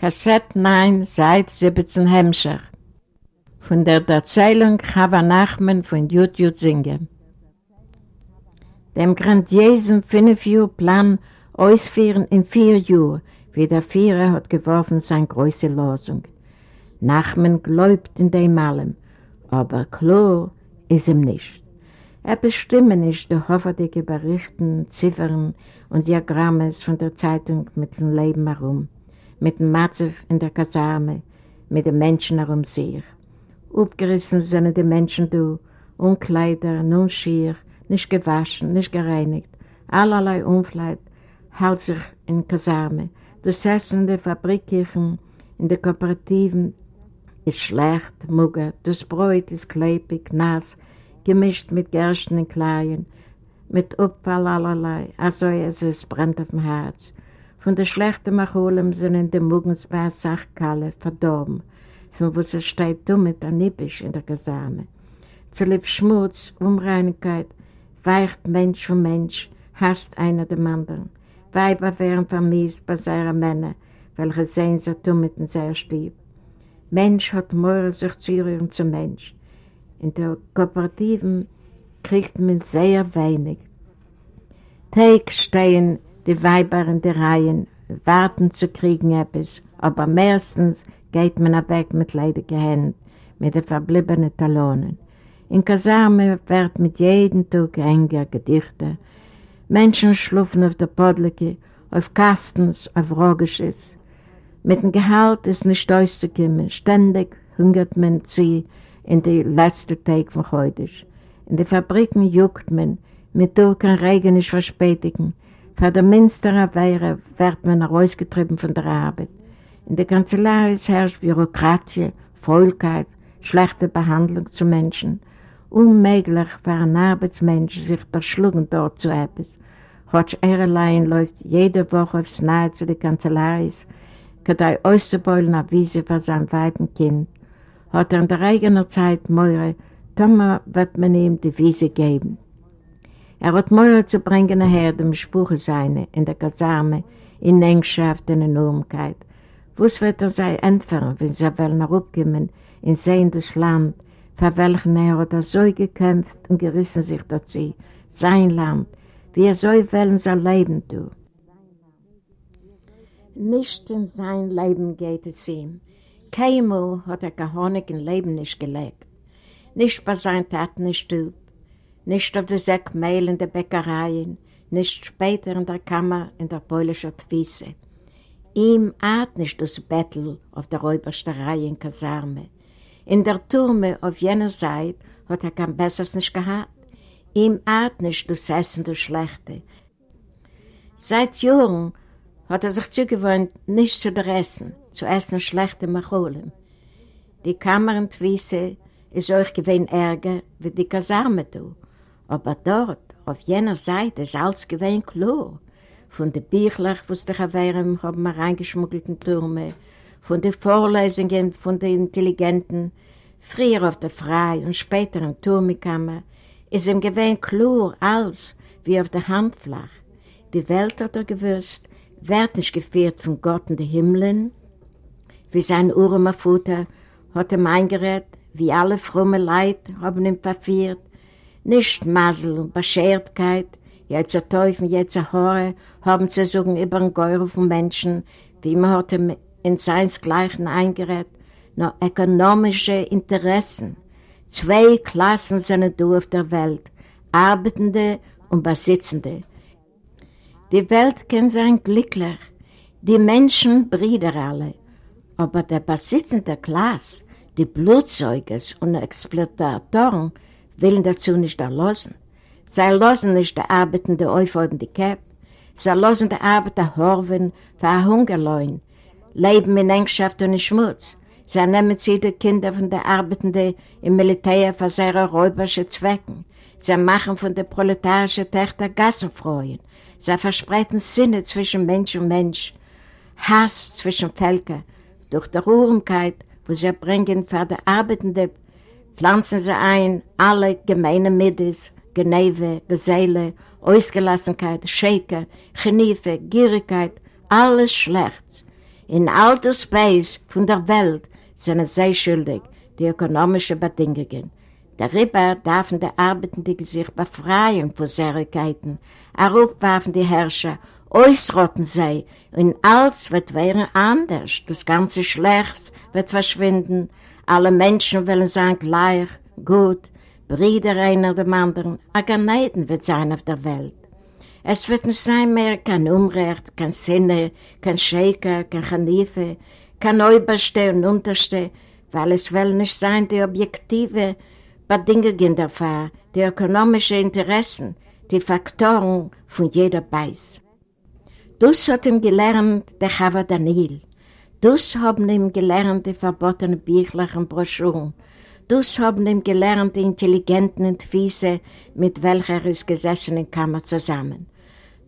Kassett 9, Seit 17 Hemmscher. Von der Erzählung Chava Nachman von Jud Jud Singen. Dem grandiosen Fünf-Jahr-Plan ausführen in vier Jahren, wie der Vierer hat geworfen seine große Losung. Nachman glaubt in dem allem, aber klar ist ihm nicht. Er bestimmt nicht die hoffentliche Berichten, Ziffern und Diagrammes von der Zeitung mit dem Leben herum mit dem Matzew in der Kasarme, mit den Menschen herum sich. Aufgerissen sind die Menschen du, Unkleider, nun schier, nicht gewaschen, nicht gereinigt, allerlei Unfleit hält sich in Kasarme. Das Essen in den Fabrikkirchen, in den Kooperativen ist schlecht, mugge, das Brot ist klebrig, nass, gemischt mit Gersten und Kleien, mit Abfall allerlei, also es ist brennt auf dem Herz. Von der schlechten Macholem sind in den Mugens zwei Sachkalle verdorben, von wo es steht dumm mit der Nippisch in der Gesame. Zulieb Schmutz, Unreinigkeit, weicht Mensch von Mensch, hasst einer dem anderen. Weiber wären vermisst bei seinen Männern, welche sehen sie dumm mit dem sehr Stieb. Mensch hat mehr sich zu rühren zum Mensch. In der Kooperativen kriegt man sehr wenig. Teig stehen die Weiber in die Reihen, warten zu kriegen etwas, aber meistens geht man weg mit leidigen Händen, mit den verbliebenen Talonen. In Kasarme wird mit jedem Tag enger Gedichte. Menschen schlufen auf der Podleke, auf Kastens, auf Rogisches. Mit dem Gehalt ist nicht auszukommen. Ständig hungert man sie in die letzte Tag von heute. In den Fabriken juckt man, mit kein Regen nicht verspätigen. Für der minste Weihre wird man herausgetrieben von der Arbeit. In der Kanzlei herrscht Bürokratie, Faulkeit, schlechte Behandlung zu Menschen. Unmöglich für einen Arbeitsmensch, sich verschlugen dort zu etwas. Hotsch allein läuft jede Woche aufs Nahe zu der Kanzlei, kann er auszubeulen auf Wiese für sein Weib Kind. Hat er in der eigenen Zeit Meure, Thomas wird man ihm die Wiese geben. Er hat Mäuer zu bringen nachher dem Spruch seine in der Kasarme, in Engschaft und Enormkeit. Was wird er sei entfernen, wenn sie wollen herabkommen in sehendes Land, für welchen er hat er so gekämpft und gerissen sich dazu, sein Land, wie er so wollen sein Leben tun. Nicht in sein Leben geht es ihm. Keinmal hat er Gehonig im Leben nicht gelegt. Nicht bei seinen Taten ist Stub, nicht auf der Säckmehl in der Bäckereien, nicht später in der Kammer in der polnischen Twisse. Ihm hat nicht das Bettel auf der Räubersterei in Kasarme. In der Turme auf jener Seite hat er kein Besseres nicht gehabt. Ihm hat nicht das Essen das Schlechte. Seit Jahren hat er sich zugewohnt, nicht zu essen, zu essen schlechte Macholen. Die Kammer in Twisse ist euch gewinn ärger wie die Kasarme tut. Aber dort, auf jener Seite, ist alles gewesen klar. Von den Büchlern, die die Gewehren haben wir reingeschmuggelt in Türme, von den Vorlesungen von den Intelligenten, früher auf der Frei und später in Turmikammer, ist ihm gewesen klar alles wie auf der Handflach. Die Welt hat er gewusst, wird nicht geführt von Gott in den Himmeln, wie sein Urmer Futter hat ihm eingerät, wie alle fromme Leid haben ihn verführt, nicht Masel und Beschertkeit, jetzt ein Teufel, jetzt ein Hore, haben zu sagen über den Geure von Menschen, wie man hat in seinsgleichen eingerät, nur ökonomische Interessen. Zwei Klassen sind du auf der Welt, Arbeitende und Besitzende. Die Welt kann sein glücklich, die Menschen Brüder alle, aber der besitzende Klasse, die Blutzeugers und Exploitatoren, willen dazu nicht erlassen. Sie erlassen nicht die arbeitende aufhäubende Käpp. Sie erlassen die Arbeiter horven für ein Hungerleun, leben in Engschaft und in Schmutz. Sie nehmen sie die Kinder von der Arbeitenden im Militär für ihre räuberische Zwecken. Sie machen von der proletarischen Töchter Gassenfreuen. Sie verspreiten Sinne zwischen Mensch und Mensch, Hass zwischen Völkern, durch die Ruhmkeit, wo sie bringen für die Arbeitende pflanzen sie ein alle gemeine Middes, Geneve, Geselle, Ausgelassenkeit, Schäke, Geniefe, Gierigkeit, alles schlecht. In all das Space von der Welt sind sie schuldig, die ökonomischen Bedingungen. Darüber dürfen die Arbeitenden sich befreien von Säurigkeiten, aufwerfen die Herrscher, ausrotten sie, und alles wird werden anders. Das ganze Schlechts wird verschwinden, alle Menschen wollen sein gleich, gut, Brüder einer dem anderen, a Ganeiden wird sein auf der Welt. Es wird nicht sein mehr kein Umrecht, kein Sinne, kein Schäker, kein Chanife, kein Oberste und Unterste, weil es will nicht sein die objektive Bedingungen dafür, die ökonomischen Interessen, die Faktoren von jeder Beiß. Das hat ihm gelernt der Chava Daniel. Das haben ihm gelernt die verbotenen Büchler und Broschüren. Das haben ihm gelernt die intelligenten Entwiese, mit welcher er ist gesessen in Kammer zusammen.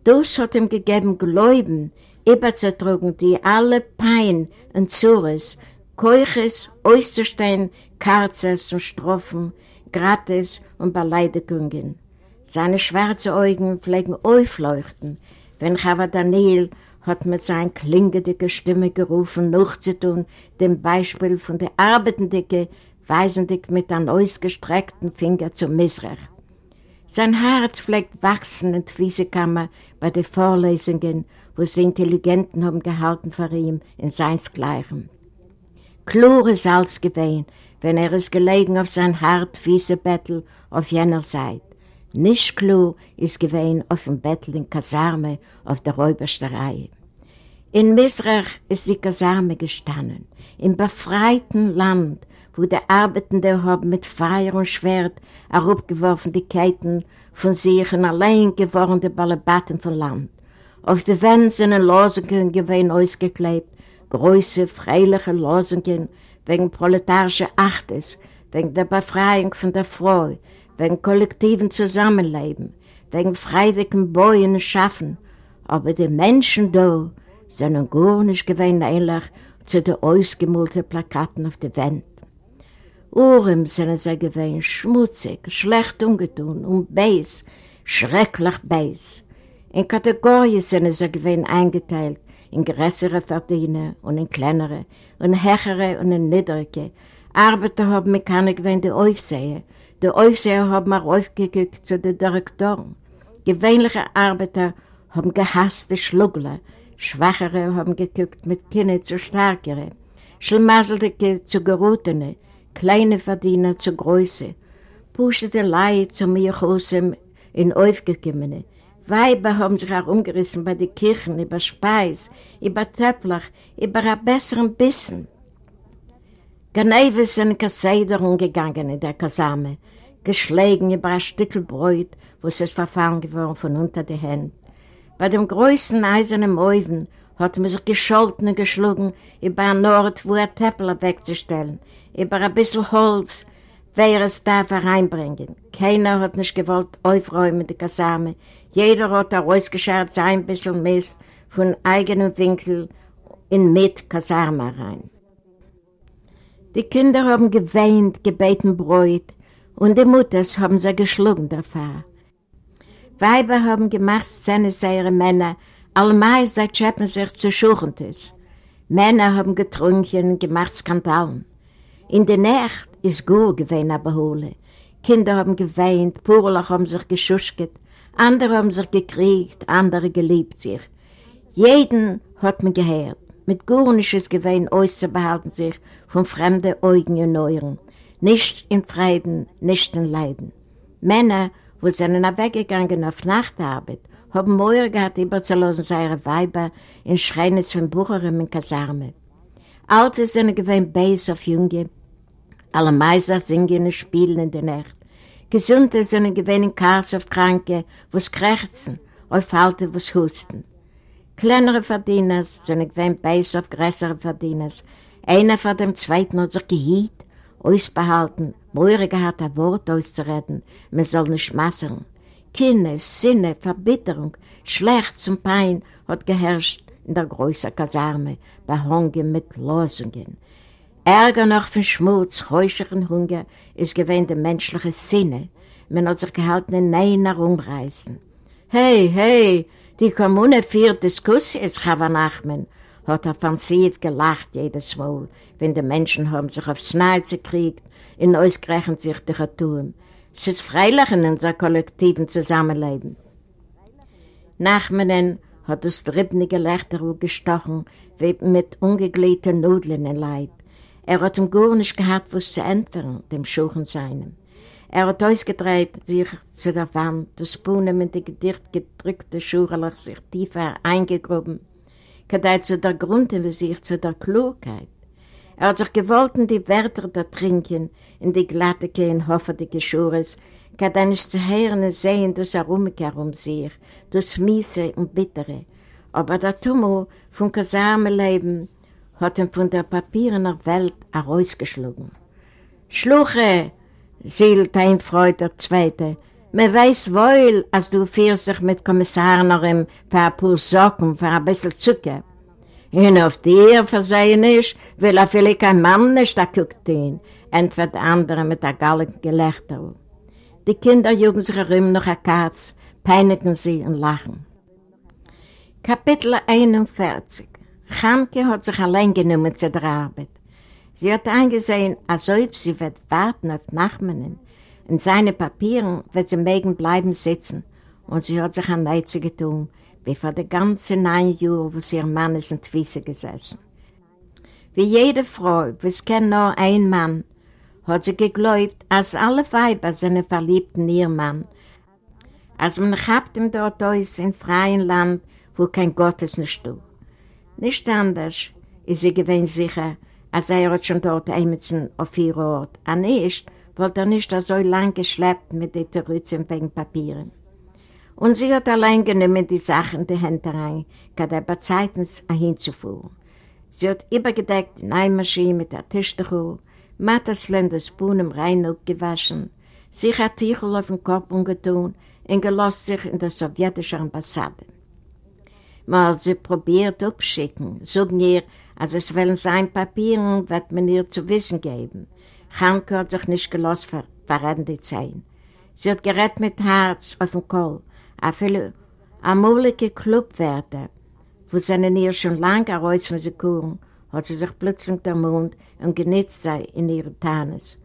Das hat ihm gegeben Gläuben, überzutrugen die alle Pein und Zures, Keuches, auszustehen, Karzes und Strophen, Gratis und Beleidigungen. Seine schwarzen Augen pflegen aufleuchten, wenn Chava Daniel hat mit seiner klingenden Stimme gerufen, nachzutun, dem Beispiel von der Arbeitenden, weisendig mit einem ausgestreckten Finger zum Misrach. Sein Herz pflegt wachsen in die Wiesekammer bei den Vorlesungen, wo die Intelligenten haben gehalten vor ihm in seinsgleichem. Klur ist alles gewesen, wenn er ist gelegen auf sein hart Wiesebettel auf jener Seite. Nicht klar ist gewesen auf dem Bettel in Kasarme auf der Räubersterei. In Misrach ist die Kasarme gestanden, im befreiten Land, wo die Arbeitenden haben mit Feuer und Schwert herabgeworfen die Ketten von sich und allein gewordene Balabatten von Land. Auf die Wände sind Losungen gewesen ausgeklebt, große, freiliche Losungen wegen proletarischer Achtes, wegen der Befreiung von der Frau, wegen kollektiven Zusammenleben, wegen freiwilligen Bäuen Schaffen. Aber die Menschen da sind gar nicht gewesen ähnlich zu den ausgemulten Plakaten auf der Wand. Ohren sind sie gewesen, schmutzig, schlecht ungetun und beiß, schrecklich beiß. In Kategorien sind sie gewesen eingeteilt, in größere Verdiener und in kleinere, und höhere und in niedrige. Arbeiter haben keine gewesen, die Aufseher. Die Aufseher haben auch aufgeguckt zu den Direktoren. Gewöhnliche Arbeiter haben gehasste Schluggler, Schwachere haben geguckt mit Kinder zu Stärkere, Schlmaselige zu Gerutene, kleine Verdiener zu Größe, puschete Leid zu mir Milchhusem in Aufgekommene. Weiber haben sich auch umgerissen bei den Kirchen, über Speis, über Töpplach, über einen besseren Bissen. Ganeives sind Kasseder umgegangen in der Kasame, geschlagen über ein Stückel Bräut, wo es ist verfahren geworden von unter die Hände. Bei dem größten eisernen Mäuven hat man sich gescholten und geschlagen über einen Ort, wo er Töpplach wegzustellen, über ein bisschen Holz, wer es darf hereinbringen. Keiner hat nicht gewollt aufräumen die Kasame. Jeder hat herausgeschert sein bisschen Mist von eigenem Winkel in mit Kasarme rein. Die Kinder haben geweint, gebeten Bräut und die Mutters haben sie geschlagen dafür. Weiber haben gemacht, seine ihre Männer, allmai seit schäppen sich zu Schuchentes. Männer haben getrunken gemacht Skandalen. In der Nacht ist gut gewesen, aber hole. Kinder haben geweint, Purlach haben sich geschuschget, andere haben sich gekriegt, andere geliebt sich. Jeden hat man gehört. Mit Gurnisches Gewinn auszubehalten sich von fremden Augen und Neuren. Nicht in Frieden, nicht in Leiden. Männer, wo sind weggegangen auf Nachtarbeit, haben Mäuer gehabt, überzulassen seine Weiber in Schreines von Bucherin in Kasarme. Alte sind gewinn Beis auf Junge, alle Meiser singen und spielen in der Nacht. Gesunde sind gewinnen Kars auf Kranke, wo's krächzen, auf Alte, wo's husten. Kleinere Verdieners sind gewinnen Beis auf größere Verdieners. Einer von dem Zweiten hat sich gehiet, ausbehalten, Meurige hat ein Wort auszureden, man soll nicht massern. Kinne, Sinne, Verbitterung, Schlecht zum Pein hat geherrscht in der größeren Kasarme, behangen mit Losungen. Ärger noch von Schmutz, räuscheren Hunger ist gewähnt der menschliche Sinne. Man hat sich gehalten, in Nein herumreißen. Hey, hey, die Kommune führt Diskussions, Chava Nachmen, hat offensiv gelacht jedes Mal, wenn die Menschen haben sich aufs Nase gekriegt und ausgerechnet sich durch ein Turm. Es ist freilich in unserem kollektiven Zusammenleben. Nachmenen hat das triebende Lächter gestochen, wie mit ungegliedten Nudeln im Leib. Er hat ihm gar nicht gehabt, was zu entfernen, dem Schuchen seinem. Er hat ausgedreht sich zu der Wand, das Spunen mit den gedicht gedrückten Schuhe sich tiefer eingegruben, kadei zu der Grund in sich, zu der Klugheit. Er hat sich gewollt in die Wörter da trinken, in die glatte Kehen hoffende Schures, kadei nicht zu hören und sehen, das Arumike um sich, das Miese und Bittere. Aber der Tummel vom Kasarmenleben hat ihn von der papierener Welt herausgeschlagen. Schluche, sielt ein Freud der Zweite, man weiß wohl, als du führst dich mit Kommissaren für ein paar Socken, für ein bisschen Zucker. Und auf dir versehen ist, will er vielleicht kein Mann nicht da guckt ihn, entweder andere mit der galligen Gelächter. Die Kinder jugen sich herum noch ein Katz, peinigen sie und lachen. Kapitel 41 Chamke hat sich allein genommen zu der Arbeit. Sie hat eingesehen, als ob sie wird warten auf Nachmannen. In seine Papieren wird sie mögen bleiben sitzen. Und sie hat sich an Neize getun, wie vor den ganzen neun Jahren, wo sie ihr Mann ist in Twisse gesessen. Wie jede Frau, wo es kennt nur ein Mann, hat sie geglaubt, als alle Weiber sind verliebt in ihr Mann. Als man habt ihm dort aus im freien Land, wo kein Gottes nicht tut. Nicht anders ist sie gewinn sicher, als er hat schon dort Emerson auf ihr Ort. An nicht, wollte er nicht so lang geschleppt mit den Terrützen wegen Papieren. Und sie hat allein genommen die Sachen die Hände rein, gerade bei Zeiten hinzufuhren. Sie hat übergedeckt die Neimaschine mit der Tischtuch, Matterslen das Bohnen rein abgewaschen, sich ein Tichel auf den Kopf umgetun und gelost sich in der sowjetischen Ambassade. Man sie probiert abschicken, sagen ihr, als es wollen sein Papieren, wird man ihr zu wissen geben. Hanke hat sich nicht gelost ver verraten die Zehen. Sie hat gerät mit Herz auf den Kohl, a viele amulige Clubwerte, wo seinen ihr schon lange heraus von sie kuren, hat sie sich plötzlich der Mund und genitzt sei in ihre Tarnes.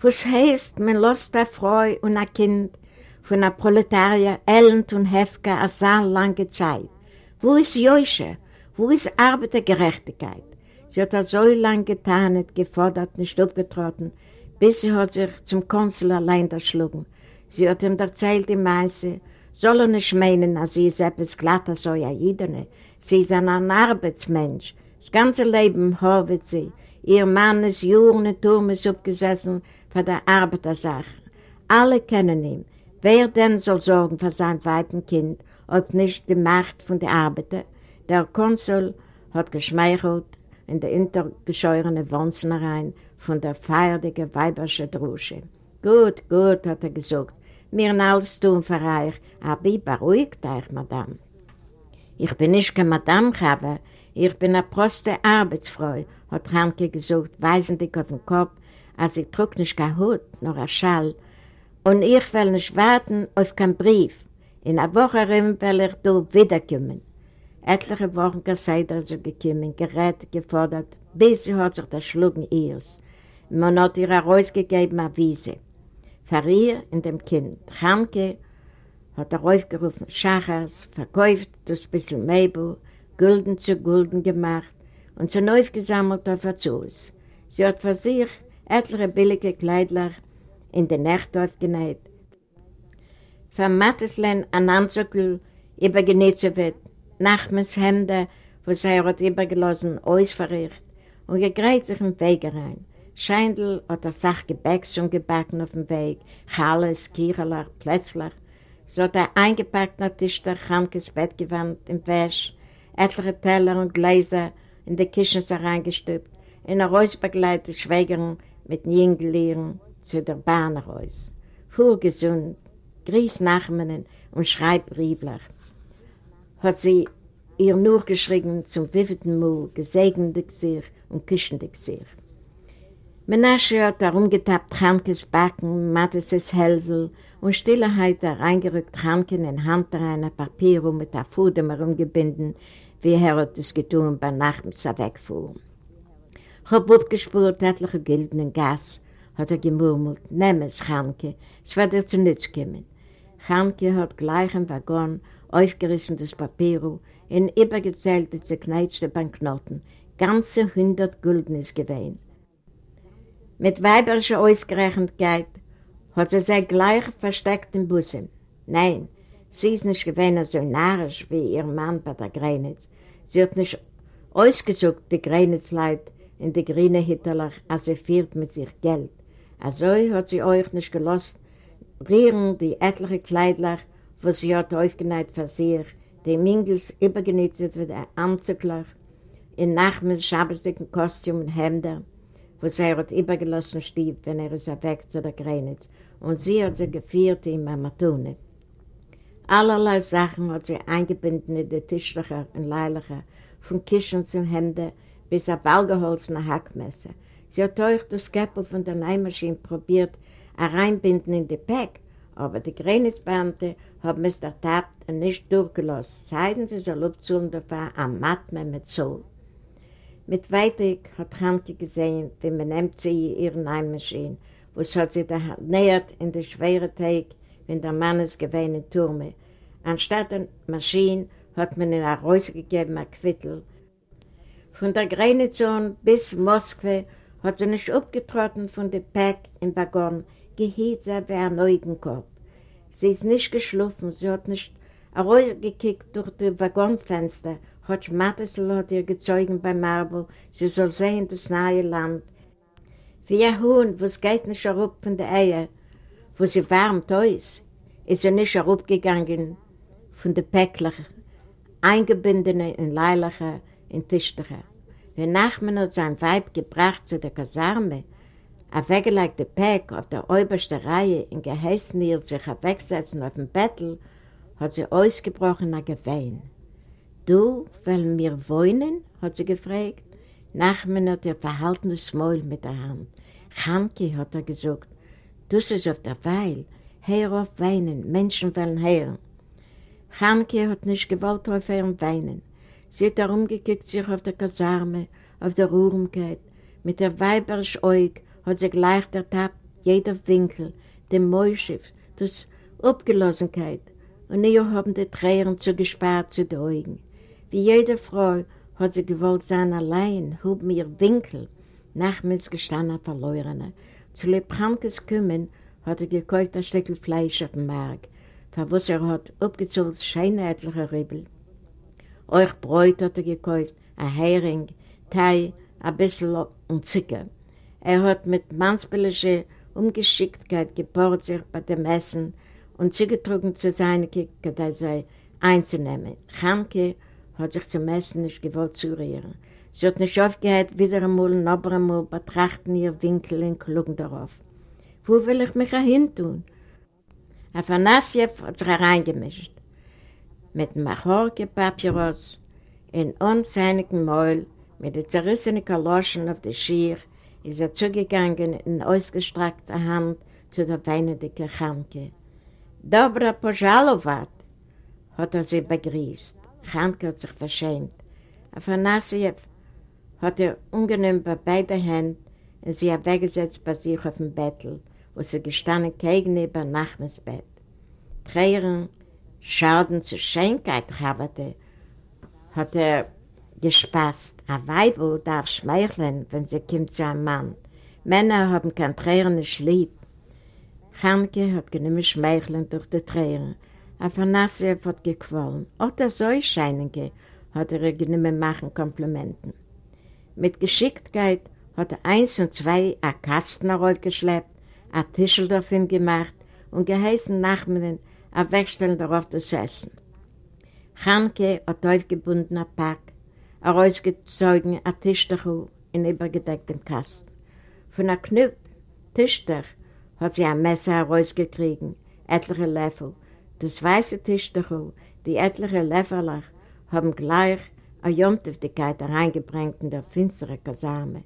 Was heißt, man lässt bei Frau und ein Kind von der Proletarier Elend und Hefke eine sehr lange Zeit. Wo ist Joische? Wo ist Arbeitergerechtigkeit? Sie hat das so lange getan, nicht gefordert, nicht abgetrotten, bis sie hat sich zum Konsul allein erschlagen. Sie hat ihm erzählt, die Meise, soll er nicht meinen, dass sie ist etwas glatter so ja jedene. Sie ist ein Arbeitsmensch. Das ganze Leben hofft sie. Ihr Mann ist Juren und Turmes abgesessen für die Arbeitersache. Alle kennen ihn. Wer denn soll sorgen für sein Weibenkind, ob nicht die Macht von der Arbeiter? Der Konsul hat geschmeichelt in der intergescheuerten Wohnzimmereien von der feierlichen weiberschen Drusche. Gut, gut, hat er gesagt, mir alles tun für euch, aber ich beruhigt euch, Madame. Ich bin nicht keine Madame, aber ich bin eine proste Arbeitsfrau, hat Hanke gesagt, weisendig auf den Kopf, als ich trug nicht kein Hut, noch ein Schall, und ich will nicht warten auf keinen Brief. In einer Woche will ich da wiederkommen. Etliche Wochen seid er so gekommen, gerät, gefordert, bis sie hat sich das Schlucken ihres. Man hat ihr herausgegeben eine Wiese. Für ihr und dem Kind. Chamke hat er aufgerufen Schachers, verkauft das bisschen Möbel, Gulden zu Gulden gemacht und so neu gesammelt auf der Zuhause. Sie hat für sich etliche billige Kleidler in der Nacht aufgenäht. Von Matteslein an Anzuckl übergenäht wird, Nachmens Hände, wo sie hat übergelassen, ausverricht und gegräht sich im Weg rein. Scheindl hat er Sach Gebäck schon gebacken auf dem Weg, Challes, Kirchelach, Plätzlach. So hat er eingepackt nach Tisch der Chankes Bett gewandt im Wäsch, etliche Teller und Gläser in die Küche reingestübt, in der Reus begleitet Schwägerin mit Jünglieren zu der Bahn raus. Fuhr gesund, grieß Nachmannen und schreib Briefler. Hat sie ihr nur geschrieben zum wievielten Mal gesegnete Gesicht und küschende Gesicht. Menasche hat herumgetappt Hankes Backen, Mattes' Hälsel und Stilleheit reingerückt Hanken in Hand einer Papier mit der Fudem herumgebinden, wie er hat es getan bei Nacht seinem Wegfuhren. Ich habe abgespürt etliche Gilden Gas, hat er gemurmelt, nimm es, Chanke, es wird dir zu nichts kommen. Chanke hat gleich im Waggon aufgerissen das Papier und übergezählt die zerkneitschte Banknoten. Ganze hundert Gulden ist gewesen. Mit weiberischer Ausgerechnetkeit hat sie sich gleich versteckt im Bussen. Nein, sie ist nicht gewesen so narrisch wie ihr Mann bei der Grenitz. Sie hat nicht ausgesucht, die Grenitzleid in die grüne Hitterlach, als sie führt mit sich Geld. Also hat sie euch nicht gelassen, rühren die etliche Kleidlach, wo sie hat aufgenäht für sich, die Mingels übergenäht wird ein Anzuglach, in Nachmittag schabesdicken Kostüm und Hemder, wo sie hat übergelassen stief, wenn er ist weg zu der Grenitz, und sie hat sie geführt in Mamatone. Allerlei Sachen hat sie eingebunden in die Tischlöcher und Leilacher, von Kischen zum Hemder bis auf ballgeholzene Hackmesser. Sie hat euch das Käppel von der Neimaschine probiert, reinbinden in die Päck, aber die Grenitzbeamte haben es ertappt und nicht durchgelassen, seitens sie soll abzuholen davon am Matme mit Zoll. Mit Weitig hat Hanke gesehen, wie man nimmt sie ihre Neimaschine, wo es hat sie da nähert in der schweren Tag, wenn der Mann es gewähnt in Turme. Anstatt der Maschine hat man ihn auch rausgegeben, ein Quittel. Von der Grenitzon bis Moskwe hat sie nicht abgetrotten von dem Päck im Waggon, gehielt sie wie ein Neugenkopf. Sie ist nicht geschlafen, sie hat nicht rausgekickt durch die Waggonfenster, hat Schmattesel hat ihr gezeugen bei Marble, sie soll sehen das neue Land. Wie ein Huhn, wo es geht nicht herup von der Eier, wo sie warmt aus, ist sie nicht herupgegangen von der Päckler, eingebundene in Leilacher, in Tischtacher. Wenn Nachmann hat sein Weib gebracht zu der Kasarme, ein weggelegter Päck auf der obersten Reihe in geheißen ihr sich wegsetzen auf dem Bettel, hat sie ausgebrochen nach Gewein. Du, wollen wir wohnen? hat sie gefragt. Nachmann hat ihr verhaltenes Maul mit der Hand. Chanke, hat er gesagt, du ist auf der Weil, hör auf weinen, Menschen wollen hören. Chanke hat nicht gewollt aufhören weinen. Sie hat herumgekickt sich auf der Kasarme, auf der Ruhmkeit. Mit der weiberisch Eug hat sie gleich ertappt, jeder Winkel, dem Mäuschiff, das Abgelassenkeit. Und ihr haben die Tränen zugespart zu den Augen. Wie jede Frau hat sie gewollt sein allein, hub mir Winkel, nachmittags gestanden Verlorene. Zu Lebrankes Kümmen hat er gekauft ein Stück Fleisch auf dem Markt, für was er hat abgezogen schöne etliche Ribbel. Euch Bräut hat er gekauft, ein Hering, Tei, ein bisschen und Zucker. Er hat mit mannsbilliger Ungeschicktheit gebohrt sich bei dem Essen und zugetrunken zu seiner Kicke, da sei einzunehmen. Chanke hat sich zum Essen nicht gewollt zurühren. Sie hat nicht aufgehört, wieder einmal und noch einmal betrachten ihr Winkel und klugen darauf. Wo will ich mich hin tun? Afanasjew hat sich hereingemischt. Mit dem Machorke-Papyrus in unzähligen Mäul, mit den zerrissenen Kaloschen auf der Schier, ist er zugegangen in ausgestreckter Hand zu der weinenden Chanke. Dobra Pojalovat, hat er sie begrüßt. Chanke hat sich verschämt. Afanasjew hat er ungenehm bei beiden Händen und sie hat weggesetzt bei sich auf dem Bettel, wo sie gestanden gegenüber Nachmitt's Bett. Tränen, Schaden zur Schönheit habete, hat er gespaßt. Ein Weib darf schmeicheln, wenn sie kommt zu einem Mann. Männer haben kein Tränen lieb. Hanke hat genommen schmeicheln durch die Tränen. Afanasiev hat gequollen. Auch der Säuscheinige hat er genommen machen Komplimenten. Mit Geschicktheit hat er eins und zwei ein Kasten geschleppt, ein Tischel davon gemacht und geheißen Nachmittag ein Wegstellen darauf das Essen. Chanke hat aufgebunden ein Pack, ein rausgezogen ein Tischtuch in übergedecktem Kasten. Von einem Knüpp, Tischtuch, hat sie ein Messer herausgekriegt, etliche Löffel. Das weiße Tischtuch, die etliche Löffelach, haben gleich eine Jomtiftigkeit hereingebracht in der finstere Kasarme.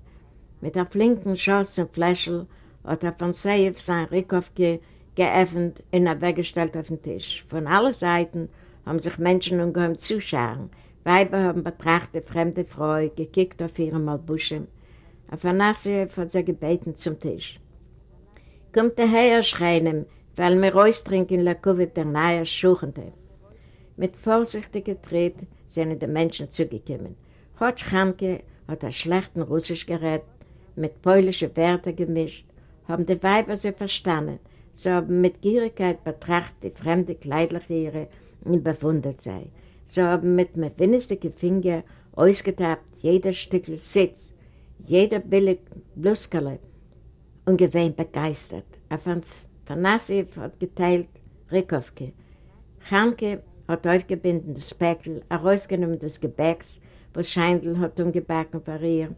Mit der flinken Schoss und Fläschel hat er von Seif sein Rickhofke geöffnet und er weggestellt auf den Tisch. Von allen Seiten haben sich Menschen umgehoben zuschauen, Weiber haben betrachtet fremde Frau, gekickt auf ihre Malbuschen. Afanasiev hat sie gebeten zum Tisch. Kommt der Herr schreien, weil wir raustrinken la Kuvit der nahe Schuchende. Mit vorsichtiger Tritt sind die Menschen zugekommen. Hotsch Chanke hat ein schlechten Russisch gerät, mit polnischen Wörtern gemischt, haben die Weiber sie verstanden, so haben mit Gierigkeit betrachtet die fremde Kleidleriere und bewundert sei. So haben mit mir winzigen Finger ausgetappt jeder Stückel Sitz, jeder billig Bluskerle und gewähnt begeistert. Afanasiev hat geteilt Rikowke. Chanke hat aufgebunden das Päckl, herausgenommen des Gebäcks, was Scheindl hat umgebacken für ihr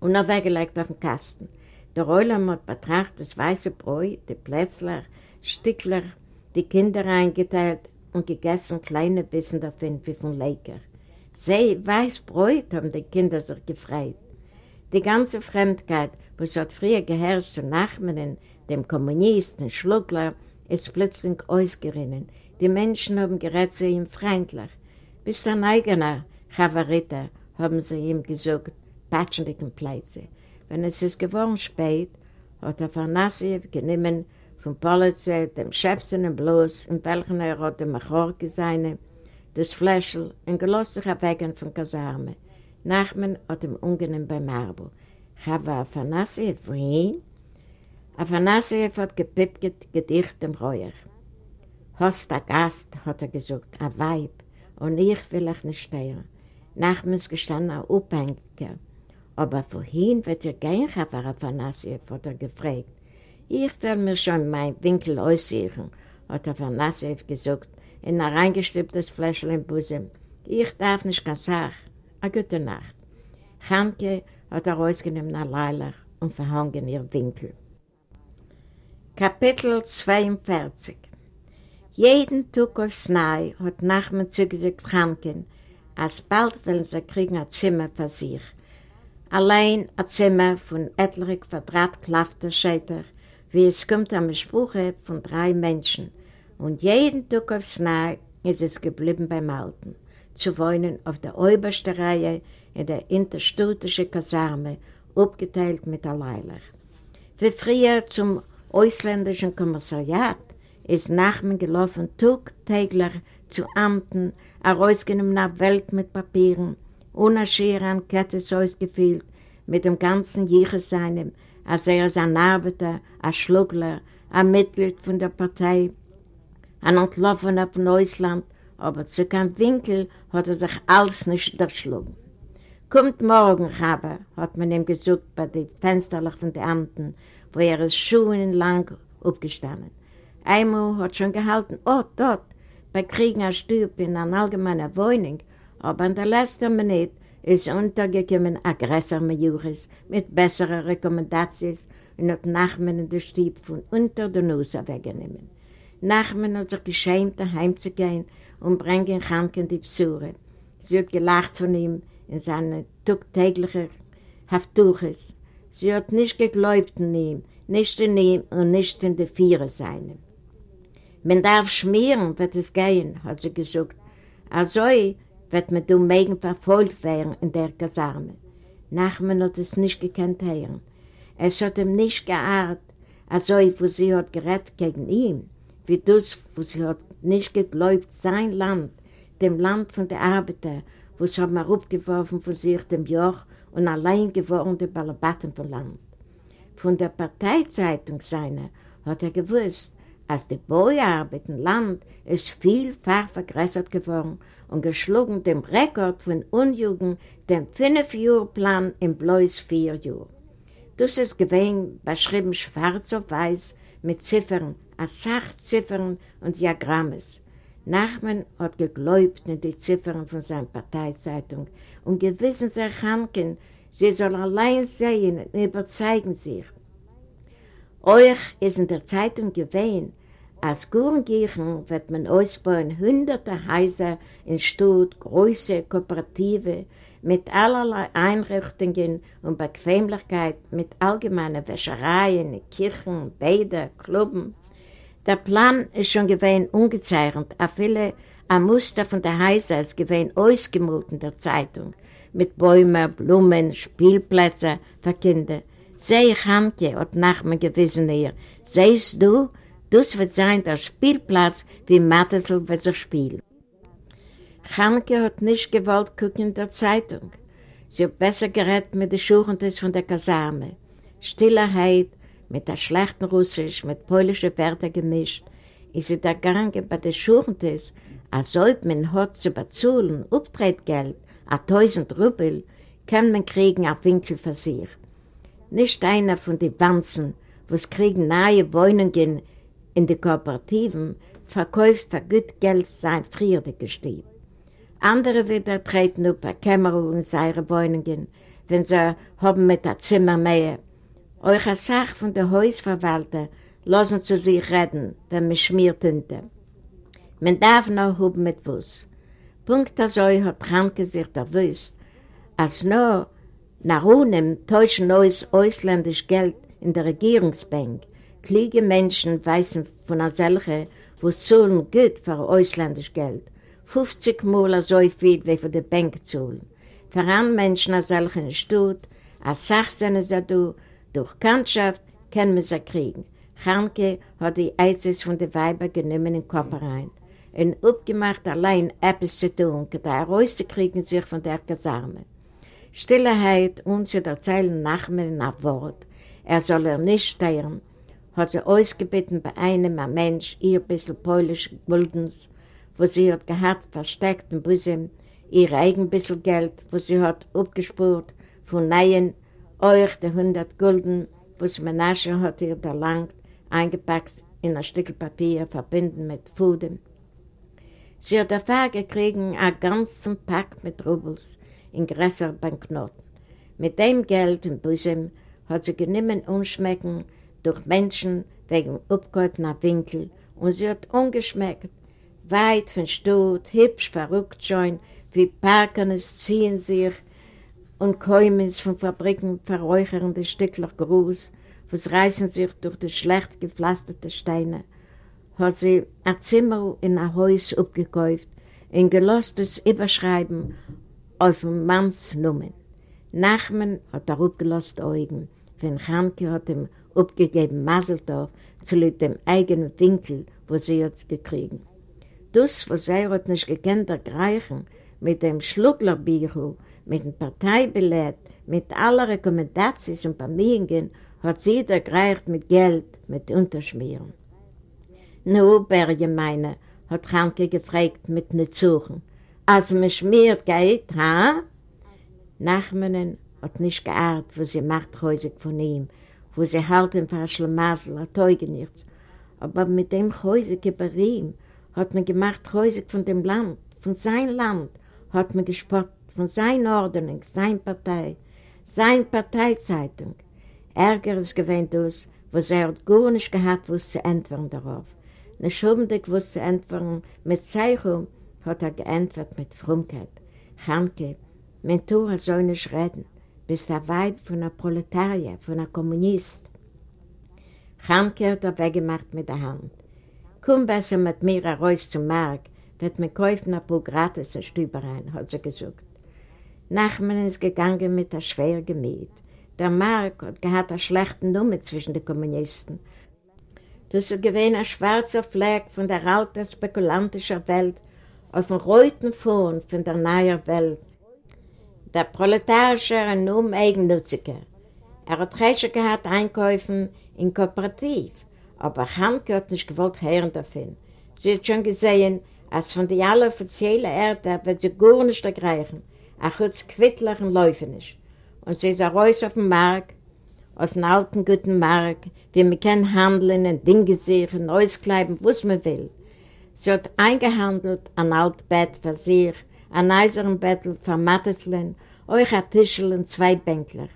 und er weggelegt auf den Kasten. Der Räulam hat betrachtet das weiße Brot, die Plätzler, Stückler, die Kinder eingeteilt und gegessen kleine Bissen davon wie von Lecker. Sei, weiß Brot, haben die Kinder sich gefreut. Die ganze Fremdkeit, was hat früher geherrscht zu Nachmannen, dem Kommunisten, Schluckler, ist plötzlich ausgerinnen. Die Menschen haben gerät zu ihm freundlich. Bis dein eigener Chavarita, haben sie ihm gesagt, patschendig und Pleize. Wenn es ist geworden spät, hat Afanassiev genommen von Polizei, dem schäfsten Bloß, in welchen er hat dem Achorke seine, das Fläschel und gelost sich abwegen von Kasarme. Nachmen hat ihm ungenehm bei Marbo. Chava Afanassiev, wohin? Afanassiev hat gepippt Gedicht dem Reuer. Hast a Gast, hat er gesagt, a Weib, und ich will euch nicht steuern. Nachmen ist gestanden ein Abhängiger. Aber wohin wird ihr gehen, Chava Afanassiev, hat er gefragt. Ich will mir schon meinen Winkel aussichern, hat der Vernassev gesagt, in ein reingestülptes Fläschchen im Busen. Ich darf nicht ganz sagen. A gute Nacht. Hanke hat er rausgenommen nach Leilach und verhangen ihr Winkel. Kapitel 42 Jeden Tag aufs Neue hat Nachmann zugesagt Hanken, als bald wollen sie kriegen ein Zimmer für sich. Allein ein Zimmer von etlichen Quadratklafter Schäter, wie es kommt am Spruch von drei Menschen. Und jeden Tag aufs Neue ist es geblieben beim Alten, zu wohnen auf der obersten Reihe in der interstutischen Kasarme, abgeteilt mit der Leilach. Wie früher zum ausländischen Kommissariat ist Nachmen gelaufen, tagtäglich zu Amten, herausgenommen nach Welt mit Papieren, ohne Schere an Kettes ausgefüllt, mit dem ganzen Jiches seinem, als er ist ein Arbeiter, ein Schluggler, ein Mitglied von der Partei, ein Entlaufener von Ausland, aber zu keinem Winkel hat er sich alles nicht durchschlagen. Kommt morgen, Chaber, hat man ihm gesucht bei den Fensterlach von den Amten, wo er ist schuhenlang aufgestanden. Einmal hat schon gehalten, oh, dort, bei Kriegen ein Stüb in einer allgemeinen Wohnung, aber in der letzten Minute ist untergekommen ein größer Juris mit besseren Rekommendationen und hat Nachmen in den Stieb von unter der Nase weggenommen. Nachmen hat sich geschämt, daheim zu gehen und bringen Kranken die Besuche. Sie hat gelacht von ihm in seinen tagtäglichen Haftuches. Sie hat nicht geglaubt in ihm, nicht in ihm und nicht in den Vieren seinen. Man darf schmieren, wird es gehen, hat sie gesagt. Also wird man du mögen verfolgt werden in der Kasarme. Nachman hat es nicht gekannt hören. Es hat ihm nicht geahnt, also wo sie hat gerettet gegen ihn, wie das, wo sie hat nicht geglaubt, sein Land, dem Land von den Arbeiter, wo sie haben aufgeworfen von sich dem Joch und allein geworden die Balabatten vom Land. Von der Parteizeitung seiner hat er gewusst, als die Bäuerarbeit im Land ist vielfach vergrößert geworden und geschlagen dem Rekord von Unjugend, dem Fünf-Jahr-Plan in bloß vier Jahren. Das ist gewesen, beschrieben schwarz auf weiß, mit Ziffern, Sachziffern und Diagrammes. Nachman hat geglaubt in die Ziffern von seiner Parteizeitung und gewissen sich Hanken, sie soll allein sehen und überzeugen sich. Euch ist in der Zeitung gewesen, als Gurengirchen wird man ausbauen hunderte Häuser in Stutt, große Kooperative, mit allerlei Einrichtungen und Bequemlichkeit, mit allgemeinen Wäschereien, Kirchen, Bäder, Clubben. Der Plan ist schon gewesen ungezeichnet, a viele Ein Muster von der Heise ist gewesen ausgemalt in der Zeitung, mit Bäumen, Blumen, Spielplätzen für Kinder. Seh ich Hamke, hat Nachmann gewissen ihr. Sehst du, das wird sein der Spielplatz, wie Mattesel wird sich spielen. Hamke hat nicht gewollt gucken in der Zeitung. Sie hat besser geredet mit den Schuchentes von der Kasarme. Stillerheit, mit der schlechten Russisch, mit polnischen Wörtern gemischt, ist sie da gegangen bei den Schuchentes, als ob man hat zu bezahlen, Auftrittsgeld, a tausend Rubel, kann man kriegen auf Winkel für sich. Nicht einer von den Wanzen, was kriegen neue Wohnungen in den Kooperativen, verkauft für gut Geld sein Friede gestieben. Andere wieder treten auf ein Kämmerung in seine Wohnungen, wenn sie haben mit der Zimmer mehr. Eure Sache von der Hausverwalter lassen zu sich reden, wenn man schmiert. Man darf noch haben mit was. Punkt also hat Ranke sich erwischt, als nur nach unten täuschen neues ausländisches Geld in der Regierungsbank. Kliege Menschen weißen von einer solche, wo zahlen gut für ausländisches Geld. 50 Mal so viel wie für die Bank zahlen. Für einen Menschen als solchen Stutt, als Sachsene sind du, durch Kannschaft können wir sie kriegen. Hanke hat die Eizes von den Weibern genommen in den Kopf rein und aufgemacht, allein etwas zu tun, da rauszukriegen sich von der Kasarme. Stillerheit und sie erzählen nach mir ein Wort. Er soll er nicht steuern, hat sie ausgebeten bei einem ein Mensch, ihr bisschen polisch Guldens, wo sie hat gehabt, versteckt im Busen, ihr eigen bisschen Geld, wo sie hat abgespurt, von neuen, euch die hundert Gulden, wo sie Menasche hat ihr da lang eingepackt in ein Stück Papier, verbunden mit Fuden. Sie hat dafür gekriegt einen ganzen Pack mit Rubels in größeren Banknoten. Mit dem Geld im Busen hat sie genommen umschmecken durch Menschen wegen Abkauf nach Winkel und sie hat ungeschmeckt weit von Stutt, hübsch verrückt schon, wie Parkernes ziehen sich und Käumens von Fabriken verräuchernde Stückler Gruß, was reißen sich durch die schlecht gepflasterte Steine. Hat sie ein Zimmer in ein Haus abgekauft, ein gelostes Überschreiben auf dem Manns Nummern. Nachmen hat er abgelost Augen, wenn Chanke hat ihm abgegeben Maseltorf zu dem eigenen Winkel, wo sie jetzt gekriegt. Das, was er hat nicht gekannt, ergreifen, mit dem Schlugglerbücher, mit dem Parteibillett, mit aller Rekommendationen und Bemühungen, hat sie ergreift mit Geld, mit Unterschmieren. Nu, Berge meine, hat Hanke gefragt mit den Zuchen. Als man schmiert geht, ha? Nachmannen hat nicht geahnt, wo sie macht häusig von ihm, wo sie halten für ein Schlamassel, ein Teugenichts. Aber mit dem häusig ihm hat man gemacht häusig von dem Land, von seinem Land, hat man gespottet von seiner Ordnung, seiner Partei, seiner Parteizeitung. Ärger ist gewähnt aus, was er hat gar nicht gehabt, was zu entweren darauf. Nicht hobendig, was zu entweren mit Zeichung, hat er geantwortet mit Frumkeit. Hanke, mein Tor soll nicht reden, bist der Weib von einer Proletarier, von einer Kommunist. Hanke hat er weggemacht mit der Hand. Komm besser mit mir raus zum Markt, wird mir kaufen ein paar gratis Stübereien, hat sie gesagt. Nachmann ist gegangen mit der schwer Gemüt. Der Mark hat gehabt einen schlechten Nummer zwischen den Kommunisten. Das ist gewesen ein schwarzer Fleck von der alten spekulantischen Welt auf dem roten Fond von der neuen Welt. Der proletarische Numm Eigennutziger. Er hat Rechte gehabt Einkäufen in Kooperativ aber Hanke hat nicht gewollt hören davon. Sie hat schon gesehen, als von der alle offiziellen Erde wird sie gar nicht ergreifen, auch jetzt quittlich und laufen nicht. Und sie ist auch raus auf dem Markt, auf dem alten guten Markt, wie man kann handeln und Dinge sehen, neues Kleiben, was man will. Sie hat eingehandelt ein altes Bett für sich, ein eisernen Bettel für Matteslin, euch ein Tischel und zwei Bänkler.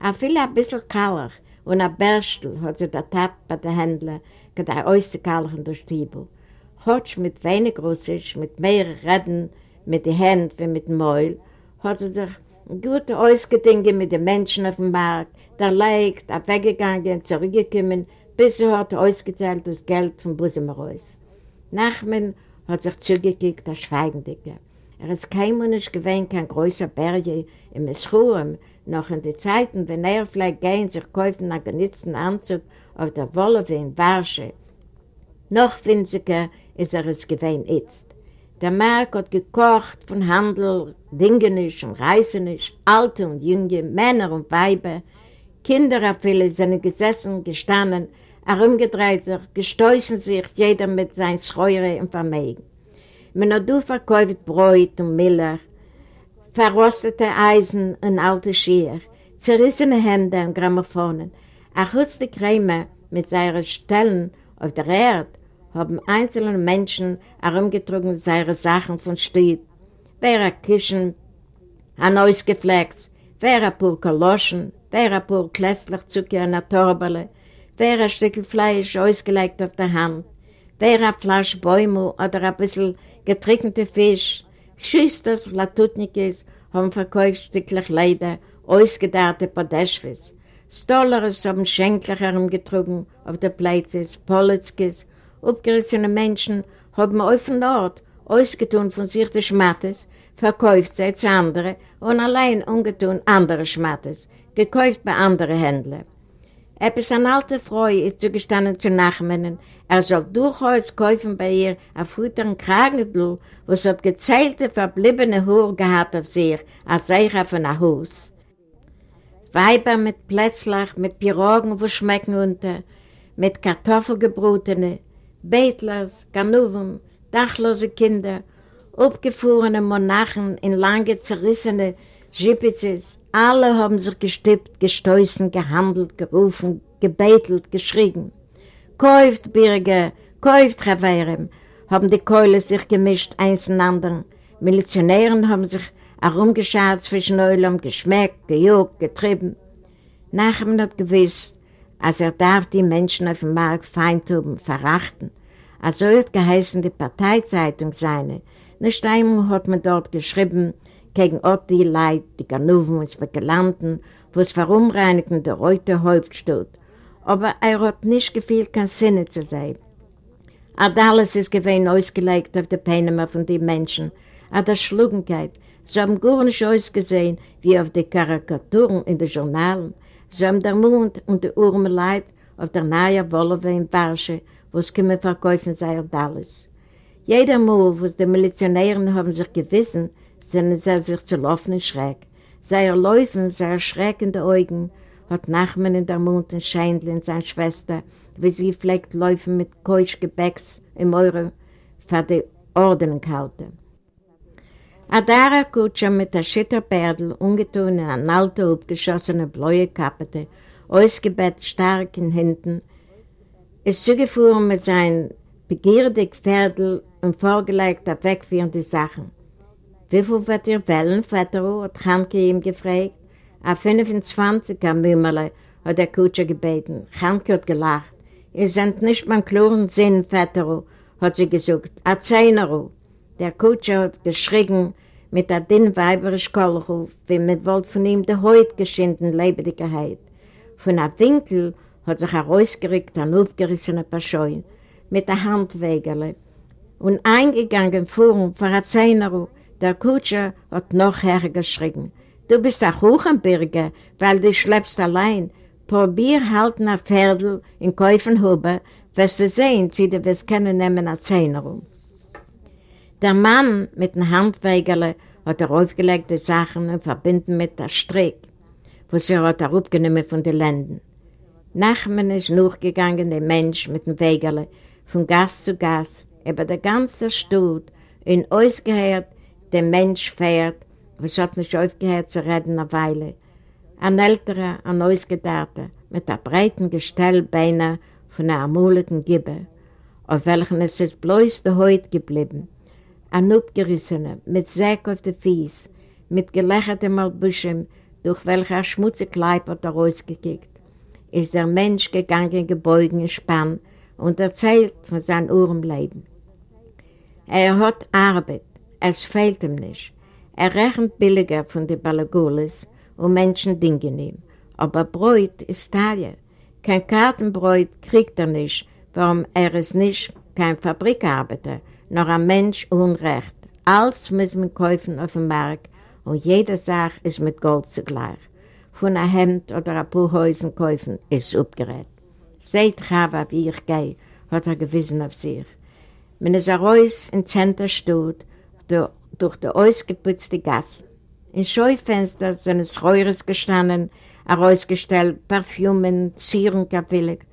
Auch viel ein bisschen kaller, und ein Berstel hat sie der Tat bei den Händlern, der auszukalchen der Stiebel. Hotsch mit wenig Russisch, mit mehr Reden, mit den Händen wie mit dem Mäul, hat sie sich gut ausgedingt mit den Menschen auf dem Markt, der leicht, weggegangen, zurückgekommen, bis sie hat ausgezahlt das Geld vom Busen raus. Nachmen hat sich zugekickt, der Schweigendicke. Er ist kein Mensch gewesen, kein größer Berge im Eschurem, noch in den Zeiten, wenn er vielleicht gehen, sich kaufen einen genitzten Anzug auf der Wolle wie in Warsche. Noch winziger ist er es gewesen jetzt. Der Markt hat gekocht von Handel, Dingenisch und Reisenisch, Alte und Junge, Männer und Weiber, Kinder auf viele sind gesessen, gestanden, herumgedreht sich, gestoßen sich, jeder mit seinen Schreure und Vermägen. Hat du verkauft Brot und Milch, verrostete Eisen und alte Schier, zerrissene Hände und Grammophonen. Auch die Creme mit seinen Stellen auf der Erde haben einzelne Menschen herumgetrunken seine Sachen von Stieb. Wer hat Kischen, ein neues Geflex, wer hat pur Kaloschen, wer hat pur Klässlich Zucker in der Torbele, wer hat Stücke Fleisch ausgelegt auf der Hand, wer hat Flasche Bäume oder ein bisschen getrinkte Fisch, Schüsters, Latutnikis haben verkauft stücklich Leider, ausgedachte Podeschwis. Stollers haben Schenkler herumgetrunken auf der Plätze, Politzkis Aufgerissene Menschen haben auf den Ort ausgetun von sich des Schmattes, verkauft sie zu anderen und allein ungetun andere Schmattes, gekauft bei anderen Händlern. Etwas an alte Frau ist zugestanden zu nachmennen, er soll durchaus kaufen bei ihr ein Futter Kragendl, wo es hat gezählte, verbliebene Haar gehabt auf sich, als Seicher von einem Haus. Weiber mit Plätzlach, mit Pirogen, wo schmecken unter, mit Kartoffelgebrutene, Betlers, Ganuven, dachlose Kinder, abgefuhrene Monarchen in lange zerrissene Schipitzes, alle haben sich gestippt, gestoßen, gehandelt, gerufen, gebetelt, geschrien. Käuft, Birge, käuft, Chaverem, haben die Keule sich gemischt, eins in anderen. Milizionären haben sich herumgeschaut zwischen Eulam, geschmeckt, gejuckt, getrieben. Nachher hat gewiss, als er darf die Menschen auf dem Markt feintuben, verachten. Also hat geheißen die Parteizeitung seine. Nicht einmal hat man dort geschrieben, gegen Ort die Leid, die Ganuven und Spekulanten, wo es verumreinigten der Reute Hauptstadt. Aber er hat nicht gefühlt, kein Sinne zu sein. Aber alles ist gewesen ausgelegt auf die Peine von den Menschen, an der Schlugenkeit. Sie haben gar nicht ausgesehen, wie auf die Karikaturen in den Journalen. Sie haben der Mund und die Urme leid auf der neuen Wolve in Barsche, wo es kommen verkaufen sei er alles. Jeder Mal, wo die Milizionären haben sich gewissen, sind sie sich zu laufen in Schreck. Sei er laufen, sei er schreckende Augen, hat Nachmen in der Mund und Scheindl seine Schwester, wie sie pflegt laufen mit Keuschgebäcks im Eure für die Ordnung halten. Adara Kutscher mit der Schitterperdel, ungetun in eine alte, abgeschossene, blaue Kappete, ausgebett stark in Händen, ist zugefahren mit seinen begierdig Pferdel und vorgelegt auf wegführende Sachen. Wie viel wird ihr wählen, Vater? hat Hanke ihm gefragt. A 25er Mümmerle hat der Kutscher gebeten. Hanke hat gelacht. Ihr seid nicht beim klaren Sinn, Vater, hat sie gesagt. A Zehner. Der Kutscher hat geschrien, mit der dünnen weiberisch Kolchu, wie mit Wort von ihm der Haut geschinden Lebendigkeit. Von einem Winkel hat sich herausgerückt ein aufgerissener Paschoi mit der Handwägerle und eingegangen vor vor der Zehner, der Kutscher hat noch hergeschrien. Du bist auch hoch am Bürger, weil du schleppst allein. Probier halt nach Pferdl in Käufenhuber, wirst du sehen, sie du wirst können nehmen als Zehner. Der Mann mit dem Handwägerle hat er aufgelegte Sachen und verbinden mit der Strick, was er hat er aufgenommen von den Ländern. Nachmen ist nachgegangen, der Mensch mit dem Wägerle, von Gas zu Gas, über der ganze Stutt, und ausgehört, der Mensch fährt, was hat nicht aufgehört zu reden eine Weile. Ein älterer, ein ausgedachter, mit einem breiten Gestell beinahe von einer amuleten Gibbe, auf welchen es ist bloß der Haut geblieben, ein Abgerissener, mit Säck auf den Fies, mit gelächertem Albuschem, durch welcher schmutzige Kleib hat er rausgekickt, ist der Mensch gegangen, gebeugen in Spann und erzählt von seinem Uhrenleben. Er hat Arbeit, es fehlt ihm nicht. Er rechnet billiger von den Balagulis und Menschen dingen ihm. Aber Bräut ist teuer. Kein Kartenbräut kriegt er nicht, warum er ist nicht kein Fabrikarbeiter, noch ein Mensch Unrecht. Alles muss man kaufen auf dem Markt und jede Sache ist mit Gold zugleich. Von einem Hemd oder ein paar Häusern kaufen ist abgerät. Seht, Chava, wie ich gehe, hat er gewissen auf sich. Man ist raus in Zentrum steht, durch die ausgeputzte Gassen. In Scheufenstern sind es Reures gestanden, herausgestellt, Parfümen, Zieren gebillig.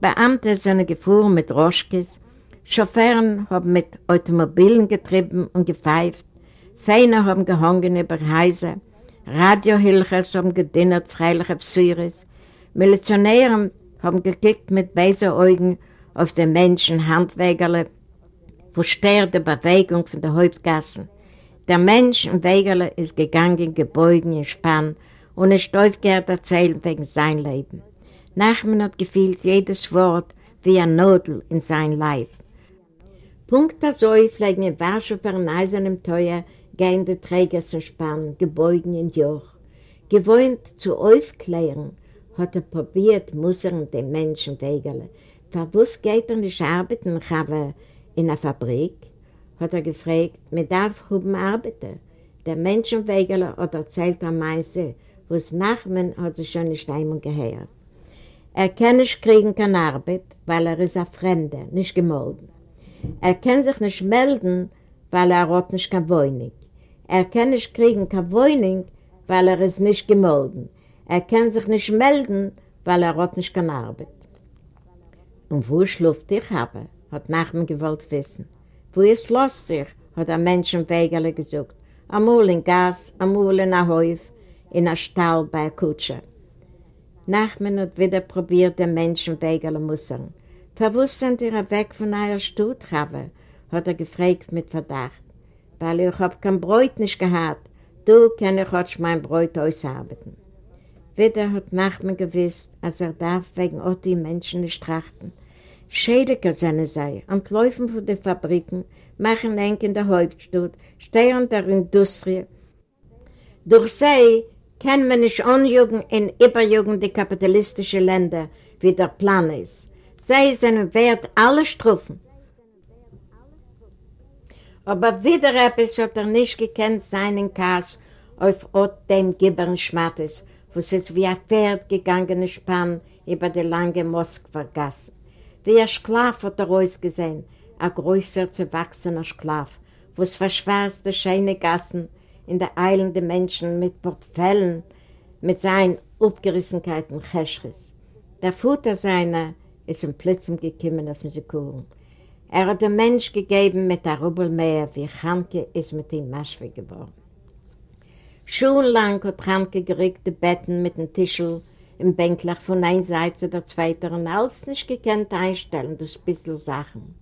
Beamte sind gefahren mit Roschkes, Chauffeuren haben mit Automobilen getrieben und gepfeift, Feiner haben gehangen über Häuser, Radiohilchers haben gedinnert freiliche Psyres, Milizionäre haben gekickt mit bösen Augen auf den Menschen Handwägerle, verstärkt die Bewegung von der Hauptgassen. Der Mensch im Wägerle ist gegangen, gebeugen in Spann und ist aufgehört erzählen wegen sein Leben. Nachmen hat gefühlt jedes Wort wie ein Nodel in sein Leib. Punkt so pflegen in Warschau für ein eisernem Teuer gehen die Träger zum Spann, gebeugen in Joch. Gewohnt zu aufklären, hat er probiert, Mussern den Menschen Wägerle. Verwusst geht er nicht arbeiten, aber in einer Fabrik? Hat er gefragt, mit darf haben arbeiten? Der Menschenwägerle hat erzählt am meisten, wo es Nachmen hat sich schon nicht einmal gehört. Er kann nicht kriegen keine Arbeit, weil er ist ein Fremder, nicht gemolden. Er kann sich nicht melden, weil er hat nicht keine Wohnung. Er kann nicht kriegen keine Wohnung, weil er ist nicht gemolden. Er kann sich nicht melden, weil er hat nicht keine Arbeit. Und wo schluft ich habe, hat Nachmen gewollt wissen. Wo ist los sich, hat ein Menschenwägerle gesagt. Amul in Gas, amul in a Häuf, in a Stall bei a Kutsche. Nachmen hat wieder probiert, den Menschenwägerle mussern. Verwusst sind ihr weg von eurer Stutthabe, hat er gefragt mit Verdacht. Weil ich hab kein Bräut nicht gehabt, du kann ich auch mein Bräut ausarbeiten. Wieder hat Nachmen gewiss, als er darf wegen Otti Menschen nicht trachten. Schädiger seine sei, entläufen von den Fabriken, machen eng in der Hauptstadt, steuern der Industrie. Durch sie kann man nicht anjugen in überjugen die kapitalistischen Länder, wie der Plan ist. Sie sind wert alle Strufen. Aber wieder etwas hat er nicht gekannt seinen Kass auf Ort dem Gibbern Schmattes, wo es ist wie ein Pferd gegangen Spann über die lange Moskwa-Gassen. Wie ein Sklav hat er ausgesehen, ein größer zu wachsener Sklav, wo es verschwärzte schöne Gassen in der eilenden Menschen mit Portfellen, mit seinen Aufgerissenkeiten Cheschris. Der Futter seiner ist im Plitzen gekommen auf den Sekuren. Er hat den Mensch gegeben mit der Rubel mehr, wie Chanke ist mit ihm Maschwe geworden. Schulenlang hat Chanke geregt die Betten mit dem Tischl im Bänklach von einer Seite der zweiten und alles nicht gekannt einstellen, das bisschen Sachen.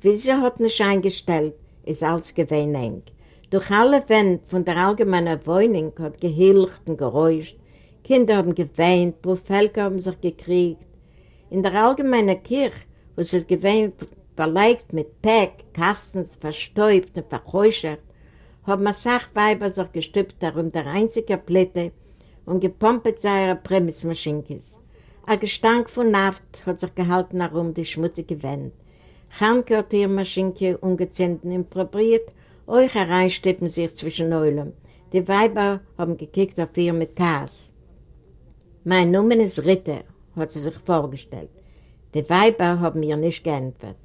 Wie sie hat nicht eingestellt, ist alles gewesen eng. Durch alle Wände von der allgemeinen Wohnung hat gehilcht und geräuscht, Kinder haben geweint, Völker haben sich gekriegt. In der allgemeinen Kirche, wo es ist gewähnt, verleicht mit Päck, Kastens, verstäubt und verkäuschert, haben Sachweiber sich gestüpft darum der einzige Plätte und gepumpet seine Prämismaschinkes. Ein Gestank von Naft hat sich gehalten herum die schmutzige Wände. Chanke hat ihre Maschinke ungezündet und probiert, euch hereinstippen sich zwischen Eulen. Die Weiber haben gekickt auf ihr mit Kas. Mein Name ist Ritter, hat sie sich vorgestellt. Die Weiber haben ihr nicht geantwortet.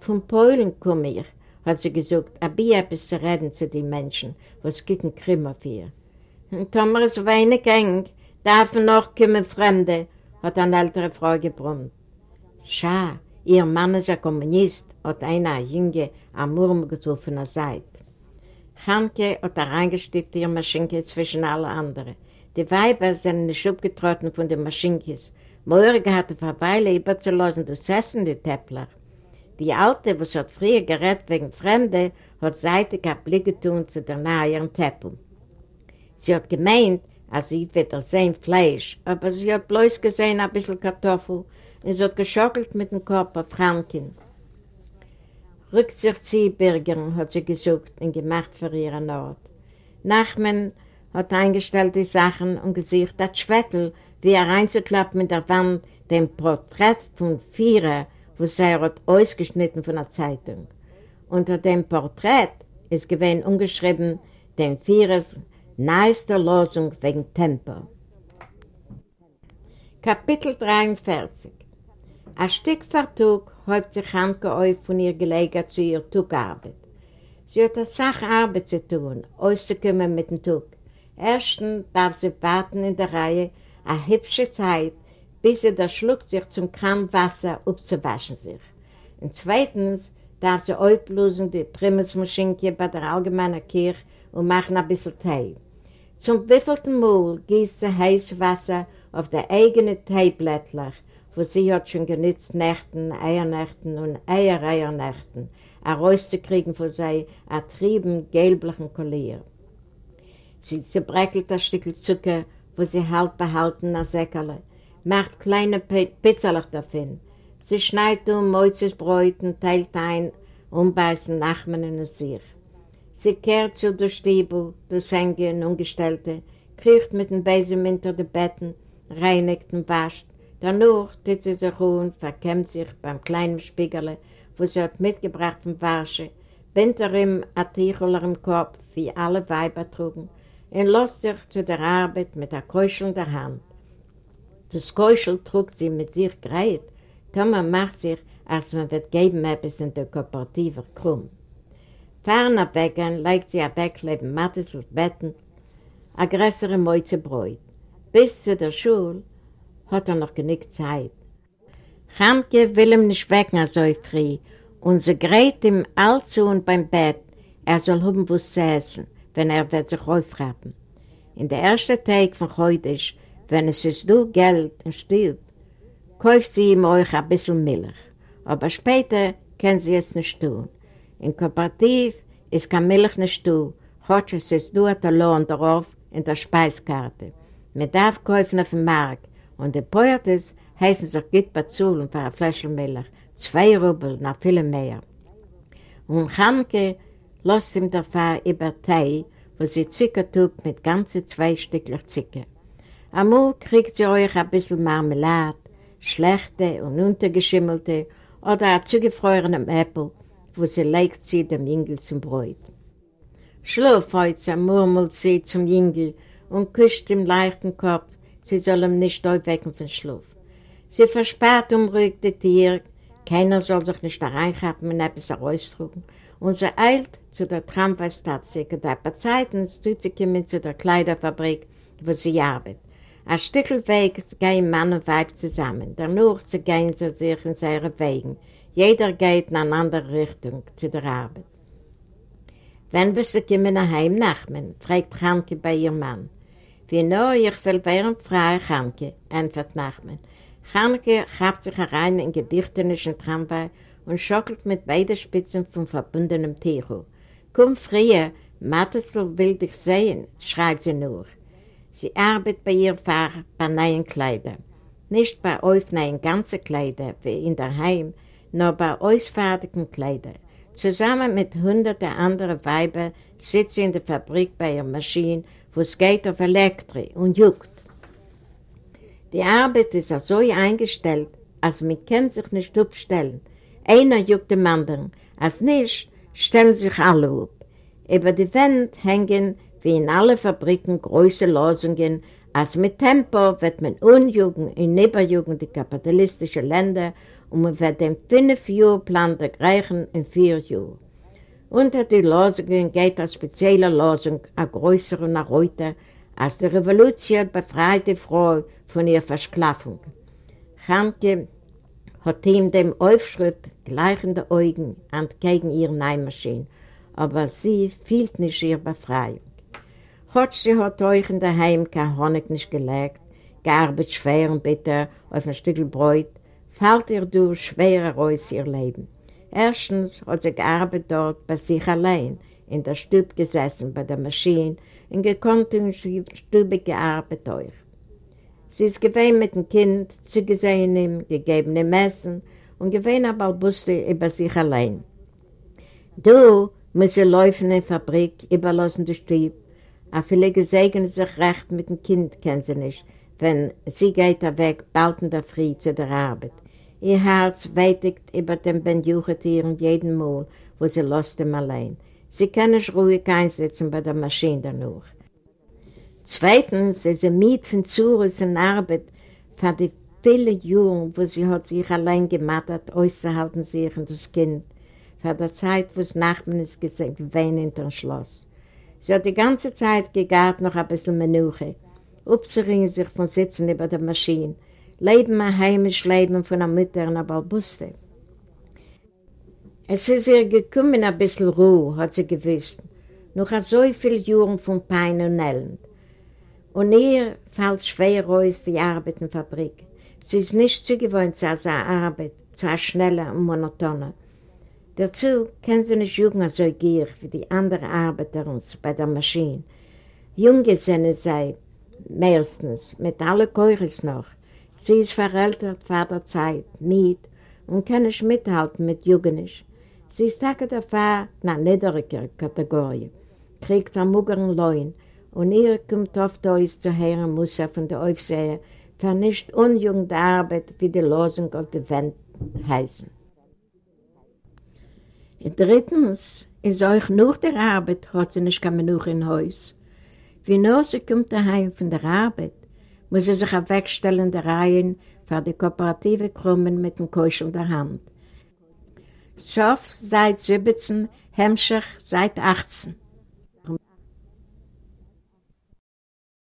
Von Polen komme ich, hat sie gesagt, aber ich etwas zu reden zu den Menschen, was kicken Krim auf ihr. Thomas ist wenig eng, darf noch kommen Fremde, hat eine ältere Frau gebrummt. Schau, ihr Mann ist ein Kommunist, hat einer Jünger am Murm getroffen der Seite. Hanke hat reingestippt ihre Maschinke zwischen alle anderen. Die Weiber sind nicht abgetrotten von den Maschinkes. Morgen hatte vor Weile überzulassen das Essen, die Teppler. Die Alte, was hat früher gerät wegen Fremde, hat seitig ein Blick getun zu der nahen Teppel. Sie hat gemeint, als sie wieder sehen Fleisch, aber sie hat bloß gesehen ein bisschen Kartoffel und sie hat geschockelt mit dem auf Franken. Rückt sich Ziehbürger, hat sie gesucht und gemacht für ihren Ort. Nachmen hat eingestellt die Sachen und gesicht das Schweckel, wie er reinzuklappen mit der Wand, dem Porträt von Vierer, wo sie hat ausgeschnitten von der Zeitung. Unter dem Porträt ist gewesen umgeschrieben dem Führers neueste Losung wegen Tempo. Kapitel 43 Ein Stück für Tug häuft sich Hanke auf von ihr Gelegen zu ihrer Tugarbeit. Sie hat eine Sache Arbeit zu tun, auszukommen mit dem Tug. Erstens darf sie warten in der Reihe eine hübsche Zeit, bis sie da schluckt sich zum Kram Wasser aufzuwaschen sich. Und zweitens darf sie auflösen die Primusmaschinke bei der allgemeinen Kirche und machen ein bisschen Tee. Zum wievielten Mal gießt sie heißes Wasser auf der eigene Teeblättler, wo sie hat schon genützt Nächten, Eiernächten und Eiereiernächten, herauszukriegen von sei ertrieben gelblichen Kollier. Sie zerbreckelt das Stück Zucker, wo sie halb behalten als Säckerle, macht kleine Pizzalach davon. Sie schneidet um Mäuzesbräut und teilt ein, umbeißen Nachmen in sich. Sie kehrt zu der Stiebel, durch Sänge und Ungestellte, kriecht mit dem Besen hinter den Betten, reinigt und wascht. Danach tut sie sich und verkämmt sich beim kleinen Spiegel, wo sie hat mitgebracht vom Warsche, bindet ihm ein Tichuler im Kopf, wie alle Weiber trugen, und lässt sich zu der Arbeit mit der Keuschel der Hand. Das Keuschel trug sie mit sich gereit, Thomas macht sich, als man wird geben etwas in der Kooperative krumm. Ferner Bäckern legt sie ein Bäckleben Mattes auf Betten, eine größere Mäuze Bräut. Bis zu der Schule hat er noch genug Zeit. Chamke will ihm nicht wecken so früh und sie gräht ihm allzu und beim Bett, er soll haben was zu essen wenn er wird sich aufrappen. In der ersten Tag von heute ist, wenn es ist du Geld und Stieb, kauft sie ihm euch ein bisschen Milch. Aber später können sie es nicht tun. In Kooperativ ist kein Milch nicht tun, hat es ist du der Lohn darauf in der Speiskarte. Man darf kaufen auf dem Markt und die Poetes heißen sich gut bezahlen für eine Flasche Milch, zwei Rubel, noch viel mehr. Und Hanke lässt ihm dafür über Tee, wo sie Zucker tut mit ganzen zwei Stückchen Zucker. Amul kriegt sie euch ein bisschen Marmelade, schlechte und untergeschimmelte oder ein zugefrorene Äpfel, wo sie legt sie dem Jüngel zum Bräut. Schlaf heute, murmelt sie zum Jüngel und küsst ihm leichten Kopf, sie soll ihm nicht aufwecken von Schlaf. Sie versperrt umruhig die Tier, keiner soll sich nicht da reinhaben und etwas heraustrugen, und sie eilt zu der Tramweistatze, und ein paar Zeiten tut sie kommen zu der Kleiderfabrik, wo sie arbeitet. Ein Stückel Weg gehen Mann und Weib zusammen, danach gehen sie sich in seine Wegen. Jeder geht in eine andere Richtung zu der Arbeit. Wenn wir sie kommen nach Hause nachmen, fragt Hanke bei ihrem Mann. Wie nur, ich will während frei, Hanke, antwortet Nachmen. Hanke habt sich herein in gedichtenischen Tramwei und schockelt mit beiden Spitzen vom verbundenen Ticho. Komm früher, Mattesel will dich sehen, schreit sie nur. Sie arbeitet bei ihr Fahrer bei neuen Kleidern. Nicht bei Aufnehmen ganze Kleider wie in der Heim, nur bei ausfertigen Kleidern. Zusammen mit hunderten anderen Weibern sitzt sie in der Fabrik bei ihrer Maschine, wo es geht auf Elektrik und juckt. Die Arbeit ist so eingestellt, als man kann sich nicht aufstellen. Einer juckt dem anderen, als nicht stellen sich alle auf. Über die Wände hängen, wie in allen Fabriken, große Losungen, als mit Tempo wird man unjugend in Nebenjugend die kapitalistischen Länder und man wird den fünf Jahr Plan der Griechen in vier Jahren. Unter die Losungen geht eine spezielle Losung, eine größere und eine reuter, als die Revolution befreit die Frau von ihrer Versklavung. Hanke hat ihm dem Aufschritt gleichende Augen entgegen ihrer Neimaschine, aber sie fühlt nicht ihre Befreiung. Hat sie hat euch in der Heim kein Honig nicht gelegt, gearbeitet schwer und bitter auf ein Stück Bräut, fällt ihr durch schwerer aus ihr Leben. Erstens hat sie gearbeitet dort bei sich allein, in der Stube gesessen bei der Maschine und gekonnt in der Stube gearbeitet euch. Sie ist gewesen mit dem Kind, zugesehen ihm, gegeben ihm Essen und gewesen aber Busse über sich allein. Du musst sie laufen in der Fabrik, überlassen die Stieb, aber viele gesegnen sich recht mit dem Kind, kennen sie nicht, wenn sie geht weg, bald in der Früh zu der Arbeit. Ihr Herz weitigt über den Benjuchetieren jeden Mal, wo sie lässt ihm allein. Sie kann nicht ruhig einsetzen bei der Maschine danach. Zweitens ist sie mit von Zures in Arbeit für die vielen Jahre, wo sie hat sich allein gemacht auszuhalten sich und das Kind, für die Zeit, wo es Nachbarn ist gesagt, wein in dem Schloss. Sie hat die ganze Zeit gegart noch ein bisschen Menuche, aufzuringen sich von Sitzen über der Maschine, leben ein heimisch Leben von der Mutter in der Balbuste. Es ist ihr gekommen ein bisschen Ruhe, hat sie gewusst, noch so viele Jahre von Pein und Elend. Und ihr fällt schwer aus die Arbeit in der Fabrik. Sie ist nicht zugewohnt zu einer Arbeit, zu einer schnellen und monotonen. Dazu können sie nicht jung so gier wie die anderen Arbeiter uns bei der Maschine. Junge sind sie meistens, mit allen Keures noch. Sie ist verältert vor der Zeit, mit und kann nicht mithalten mit Jugendlichen. Sie ist Tage davor eine niedrige Kategorie, kriegt am Muggeren Leuen und ihr kommt oft aus zu hören, muss er von der Aufseher für nicht unjugende Arbeit wie die Losung auf der Wand heißen. Und drittens ist euch nach der Arbeit, hat sie nicht kann noch in Haus. Wie nur sie kommt daheim von der Arbeit, muss sie sich wegstellen der Reihen für die kooperative Krummen mit dem Keuschel der Hand. Schof seit 17, Hemmschach seit 18.